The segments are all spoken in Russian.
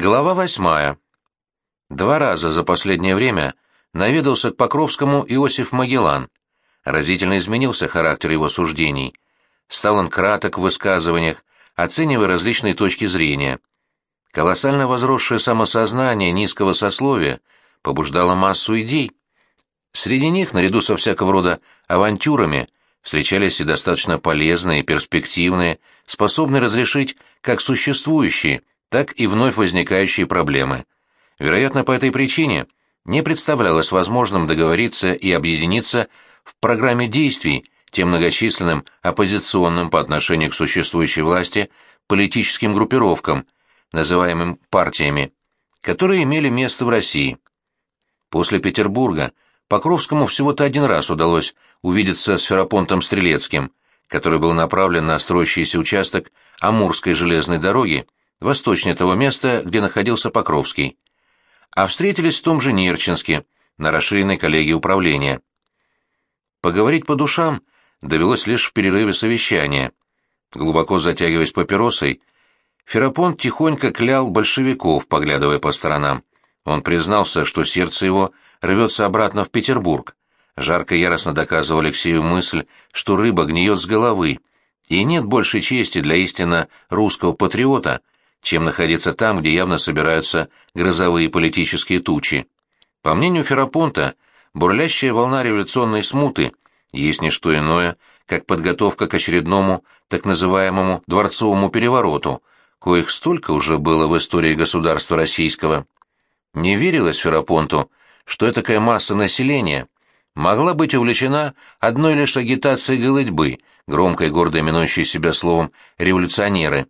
Глава восьмая. Два раза за последнее время наведался к Покровскому Иосиф Магеллан. Разительно изменился характер его суждений. Стал он краток в высказываниях, оценивая различные точки зрения. Колоссально возросшее самосознание низкого сословия побуждало массу идей. Среди них, наряду со всякого рода авантюрами, встречались и достаточно полезные, перспективные, способные разрешить как существующие, так и вновь возникающие проблемы. Вероятно, по этой причине не представлялось возможным договориться и объединиться в программе действий тем многочисленным оппозиционным по отношению к существующей власти политическим группировкам, называемым партиями, которые имели место в России. После Петербурга Покровскому всего-то один раз удалось увидеться с Ферапонтом Стрелецким, который был направлен на строящийся участок Амурской железной дороги, восточнее того места, где находился Покровский. А встретились в том же Нерчинске, на расширенной коллегии управления. Поговорить по душам довелось лишь в перерыве совещания. Глубоко затягиваясь папиросой, Ферапонт тихонько клял большевиков, поглядывая по сторонам. Он признался, что сердце его рвется обратно в Петербург. Жарко яростно доказывал Алексею мысль, что рыба гниет с головы, и нет большей чести для истинно русского патриота, чем находиться там, где явно собираются грозовые политические тучи. По мнению Ферапонта, бурлящая волна революционной смуты есть не что иное, как подготовка к очередному так называемому дворцовому перевороту, коих столько уже было в истории государства российского. Не верилось Ферапонту, что такая масса населения могла быть увлечена одной лишь агитацией голытьбы, громко и гордо именующей себя словом «революционеры».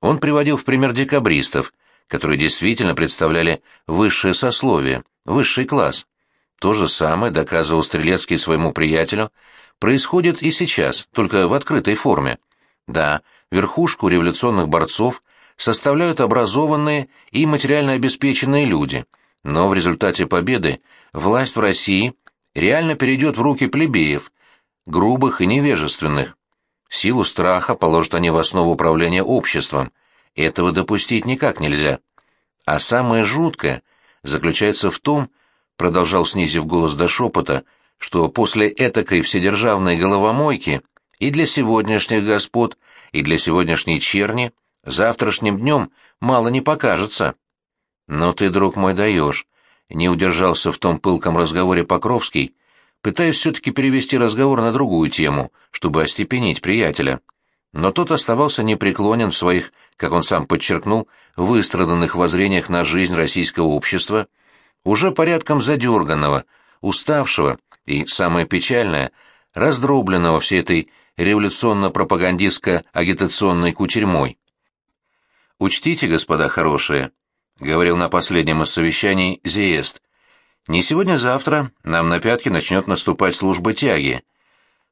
Он приводил в пример декабристов, которые действительно представляли высшее сословие, высший класс. То же самое, доказывал Стрелецкий своему приятелю, происходит и сейчас, только в открытой форме. Да, верхушку революционных борцов составляют образованные и материально обеспеченные люди, но в результате победы власть в России реально перейдет в руки плебеев, грубых и невежественных. Силу страха положат они в основу управления обществом. Этого допустить никак нельзя. А самое жуткое заключается в том, продолжал снизив голос до шепота, что после этакой вседержавной головомойки и для сегодняшних господ, и для сегодняшней черни завтрашним днем мало не покажется. Но ты, друг мой, даешь. Не удержался в том пылком разговоре Покровский, пытаясь все-таки перевести разговор на другую тему, чтобы остепенить приятеля. Но тот оставался непреклонен в своих, как он сам подчеркнул, выстраданных воззрениях на жизнь российского общества, уже порядком задерганного, уставшего и, самое печальное, раздробленного всей этой революционно-пропагандистско-агитационной кутерьмой. «Учтите, господа хорошие», — говорил на последнем из совещаний Зиест, не сегодня-завтра нам на пятки начнет наступать служба тяги.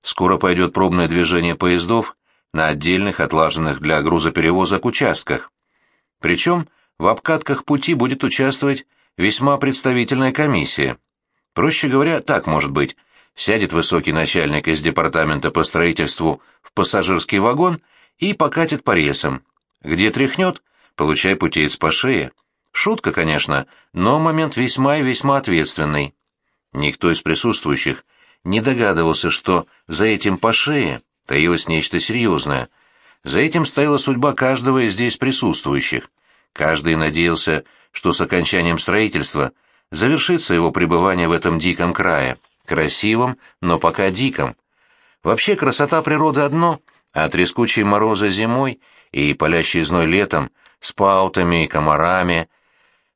Скоро пойдет пробное движение поездов на отдельных, отлаженных для грузоперевозок участках. Причем в обкатках пути будет участвовать весьма представительная комиссия. Проще говоря, так может быть. Сядет высокий начальник из департамента по строительству в пассажирский вагон и покатит по рельсам. Где тряхнет, получай путеец по шее. Шутка, конечно, но момент весьма и весьма ответственный. Никто из присутствующих не догадывался, что за этим по шее таилось нечто серьезное. За этим стояла судьба каждого из здесь присутствующих. Каждый надеялся, что с окончанием строительства завершится его пребывание в этом диком крае, красивом, но пока диком. Вообще красота природы одно, а трескучие морозы зимой и палящий зной летом с паутами и комарами,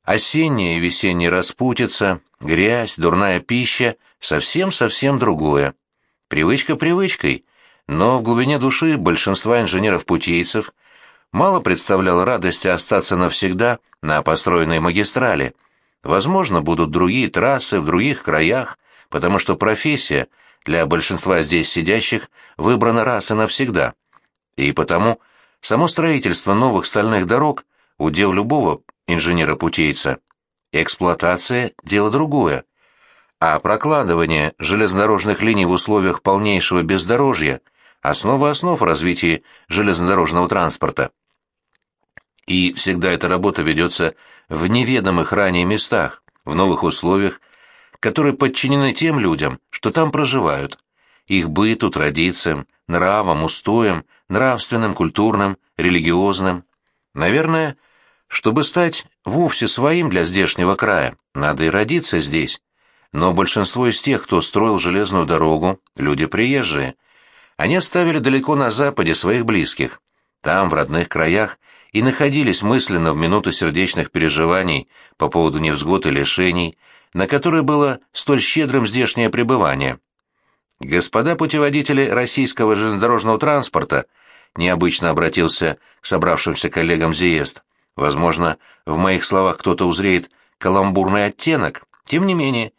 Осенняя и весенняя распутица, грязь, дурная пища — совсем-совсем другое. Привычка привычкой, но в глубине души большинства инженеров-путейцев мало представляло радости остаться навсегда на построенной магистрали. Возможно, будут другие трассы в других краях, потому что профессия для большинства здесь сидящих выбрана раз и навсегда. И потому само строительство новых стальных дорог – удел любого инженера-путейца. Эксплуатация – дело другое. А прокладывание железнодорожных линий в условиях полнейшего бездорожья – основа основ развития железнодорожного транспорта. И всегда эта работа ведется в неведомых ранее местах, в новых условиях, которые подчинены тем людям, что там проживают, их быту, традициям, нравам, устоям, нравственным, культурным, религиозным. Наверное, чтобы стать вовсе своим для здешнего края, надо и родиться здесь. Но большинство из тех, кто строил железную дорогу, люди приезжие. Они оставили далеко на западе своих близких. Там, в родных краях, и находились мысленно в минуту сердечных переживаний по поводу невзгод и лишений, на которые было столь щедрым здешнее пребывание. Господа путеводители российского железнодорожного транспорта необычно обратился к собравшимся коллегам Зиест. Возможно, в моих словах кто-то узреет каламбурный оттенок. Тем не менее,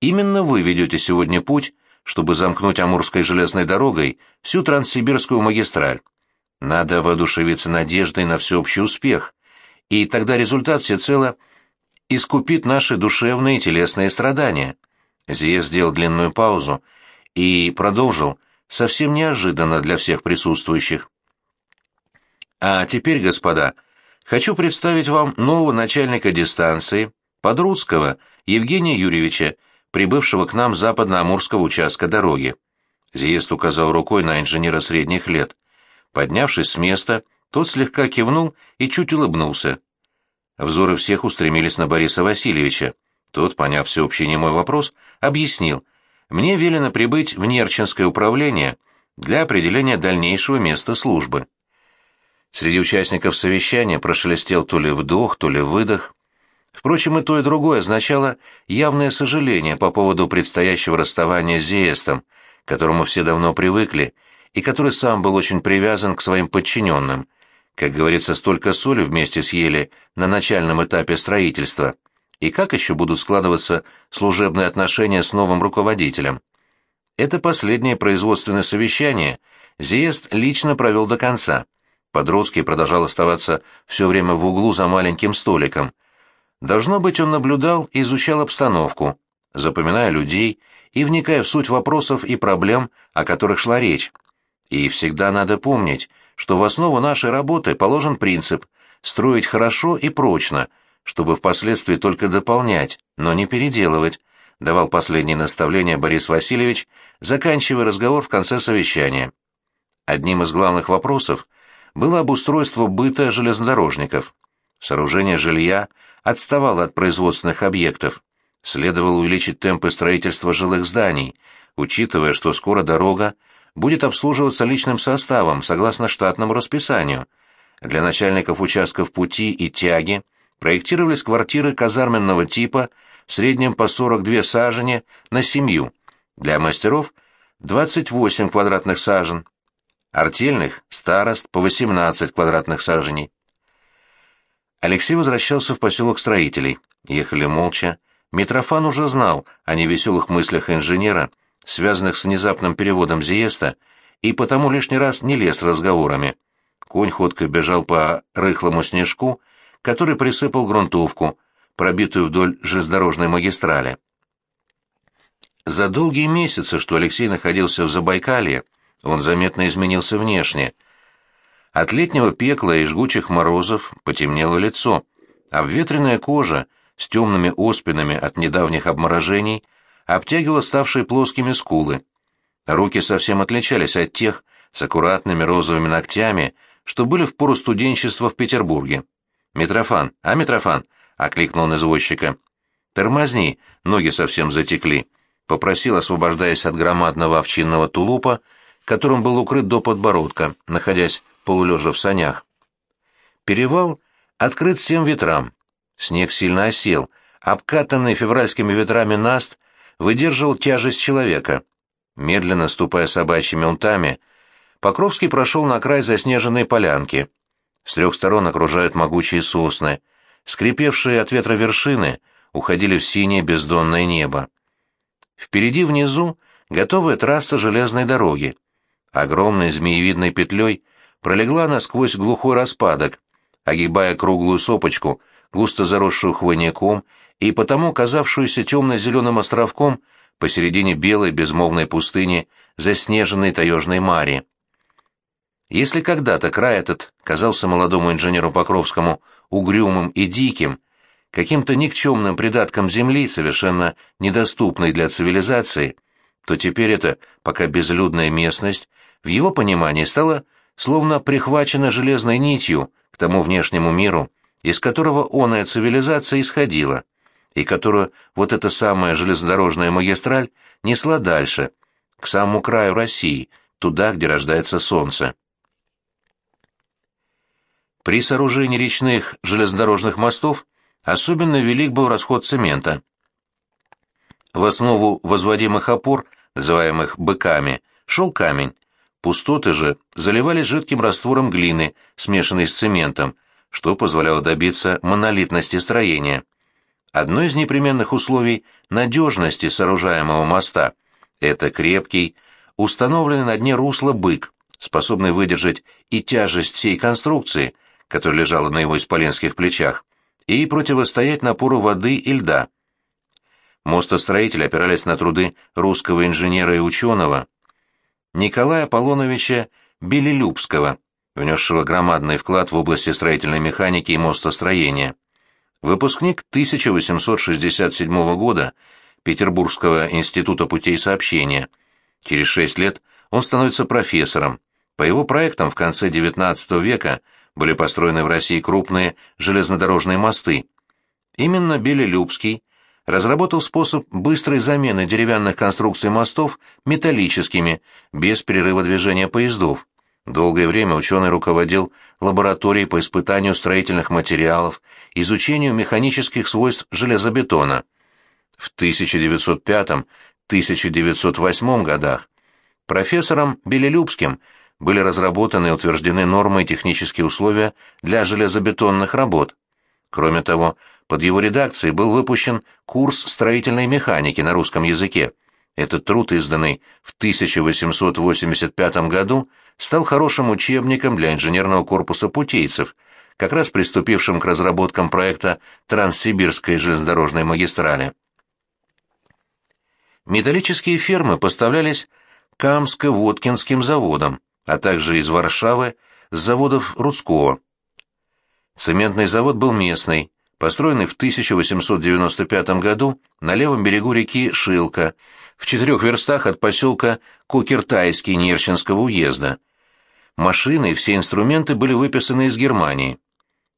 именно вы ведете сегодня путь, чтобы замкнуть Амурской железной дорогой всю Транссибирскую магистраль. Надо воодушевиться надеждой на всеобщий успех, и тогда результат всецело искупит наши душевные и телесные страдания. Зиес сделал длинную паузу и продолжил, совсем неожиданно для всех присутствующих. А теперь, господа, хочу представить вам нового начальника дистанции, Подрудского Евгения Юрьевича, прибывшего к нам с западно-амурского участка дороги. Зиест указал рукой на инженера средних лет. Поднявшись с места, тот слегка кивнул и чуть улыбнулся. Взоры всех устремились на Бориса Васильевича. Тот, поняв всеобщий немой вопрос, объяснил. «Мне велено прибыть в Нерчинское управление для определения дальнейшего места службы». Среди участников совещания прошелестел то ли вдох, то ли выдох. Впрочем, и то, и другое означало явное сожаление по поводу предстоящего расставания с Зиестом, к которому все давно привыкли, и который сам был очень привязан к своим подчиненным. Как говорится, столько соли вместе съели на начальном этапе строительства. И как еще будут складываться служебные отношения с новым руководителем? Это последнее производственное совещание Зиест лично провел до конца. Подростки продолжал оставаться все время в углу за маленьким столиком. Должно быть, он наблюдал и изучал обстановку, запоминая людей и вникая в суть вопросов и проблем, о которых шла речь. И всегда надо помнить, что в основу нашей работы положен принцип строить хорошо и прочно, чтобы впоследствии только дополнять, но не переделывать, давал последнее наставление Борис Васильевич, заканчивая разговор в конце совещания. Одним из главных вопросов было обустройство быта железнодорожников. Сооружение жилья отставало от производственных объектов. Следовало увеличить темпы строительства жилых зданий, учитывая, что скоро дорога будет обслуживаться личным составом согласно штатному расписанию. Для начальников участков пути и тяги проектировались квартиры казарменного типа в среднем по 42 сажени на семью, для мастеров 28 квадратных сажен, артельных старост по 18 квадратных саженей. Алексей возвращался в поселок строителей. Ехали молча. Митрофан уже знал о невеселых мыслях инженера, связанных с внезапным переводом Зиеста, и потому лишний раз не лез разговорами. Конь ходко бежал по рыхлому снежку, который присыпал грунтовку, пробитую вдоль железнодорожной магистрали. За долгие месяцы, что Алексей находился в Забайкалье, он заметно изменился внешне. От летнего пекла и жгучих морозов потемнело лицо, а обветренная кожа с темными оспинами от недавних обморожений обтягивала ставшие плоскими скулы. Руки совсем отличались от тех с аккуратными розовыми ногтями, что были в пору студенчества в Петербурге. «Митрофан, а, Митрофан?» — окликнул он извозчика. «Тормозни, ноги совсем затекли», — попросил, освобождаясь от громадного овчинного тулупа, которым был укрыт до подбородка, находясь полулежа в санях. Перевал открыт всем ветрам. Снег сильно осел, обкатанный февральскими ветрами наст выдерживал тяжесть человека. Медленно ступая собачьими унтами, Покровский прошел на край заснеженной полянки. С трех сторон окружают могучие сосны. Скрипевшие от ветра вершины уходили в синее бездонное небо. Впереди внизу готовая трасса железной дороги. Огромной змеевидной петлей пролегла насквозь глухой распадок, огибая круглую сопочку, густо заросшую хвойняком и потому казавшуюся темно-зеленым островком посередине белой безмолвной пустыни заснеженной таежной мари. Если когда-то край этот казался молодому инженеру Покровскому угрюмым и диким, каким-то никчемным придатком земли, совершенно недоступной для цивилизации, то теперь эта пока безлюдная местность в его понимании стала словно прихвачена железной нитью к тому внешнему миру, из которого оная цивилизация исходила, и которую вот эта самая железнодорожная магистраль несла дальше, к самому краю России, туда, где рождается солнце. При сооружении речных железнодорожных мостов особенно велик был расход цемента. В основу возводимых опор, называемых быками, шел камень. Пустоты же заливались жидким раствором глины, смешанной с цементом, что позволяло добиться монолитности строения. Одно из непременных условий надежности сооружаемого моста – это крепкий, установленный на дне русла бык, способный выдержать и тяжесть всей конструкции, которая лежала на его исполенских плечах, и противостоять напору воды и льда. Мостостроители опирались на труды русского инженера и ученого Николая Аполлоновича Белелюбского, внесшего громадный вклад в области строительной механики и мостостроения. Выпускник 1867 года Петербургского института путей сообщения. Через шесть лет он становится профессором. По его проектам в конце XIX века были построены в России крупные железнодорожные мосты. Именно Белелюбский разработал способ быстрой замены деревянных конструкций мостов металлическими, без перерыва движения поездов. Долгое время ученый руководил лабораторией по испытанию строительных материалов, изучению механических свойств железобетона. В 1905-1908 годах профессором Белелюбским были разработаны и утверждены нормы и технические условия для железобетонных работ. Кроме того, под его редакцией был выпущен курс строительной механики на русском языке. Этот труд, изданный в 1885 году, стал хорошим учебником для инженерного корпуса путейцев, как раз приступившим к разработкам проекта Транссибирской железнодорожной магистрали. Металлические фермы поставлялись Камско-Воткинским заводом, а также из Варшавы с заводов Рудского. Цементный завод был местный, построенный в 1895 году на левом берегу реки Шилка, в четырех верстах от поселка Кукертайский Нерчинского уезда. Машины и все инструменты были выписаны из Германии.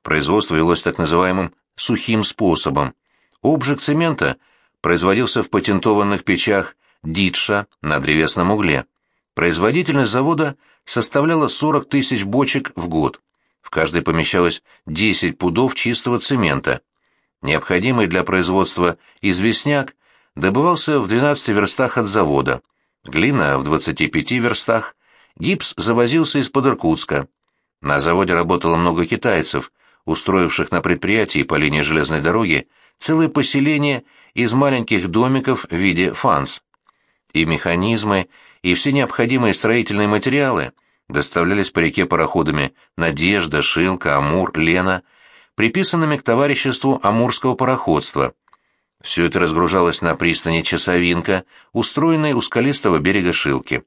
Производство велось так называемым «сухим способом». Обжиг цемента производился в патентованных печах Дитша на древесном угле. Производительность завода составляла 40 тысяч бочек в год. В каждой помещалось 10 пудов чистого цемента. Необходимый для производства известняк добывался в 12 верстах от завода, глина в 25 верстах, гипс завозился из-под Иркутска. На заводе работало много китайцев, устроивших на предприятии по линии железной дороги целое поселение из маленьких домиков в виде фанс и механизмы, и все необходимые строительные материалы доставлялись по реке пароходами «Надежда», «Шилка», «Амур», «Лена», приписанными к товариществу Амурского пароходства. Все это разгружалось на пристани Часовинка, устроенной у скалистого берега Шилки.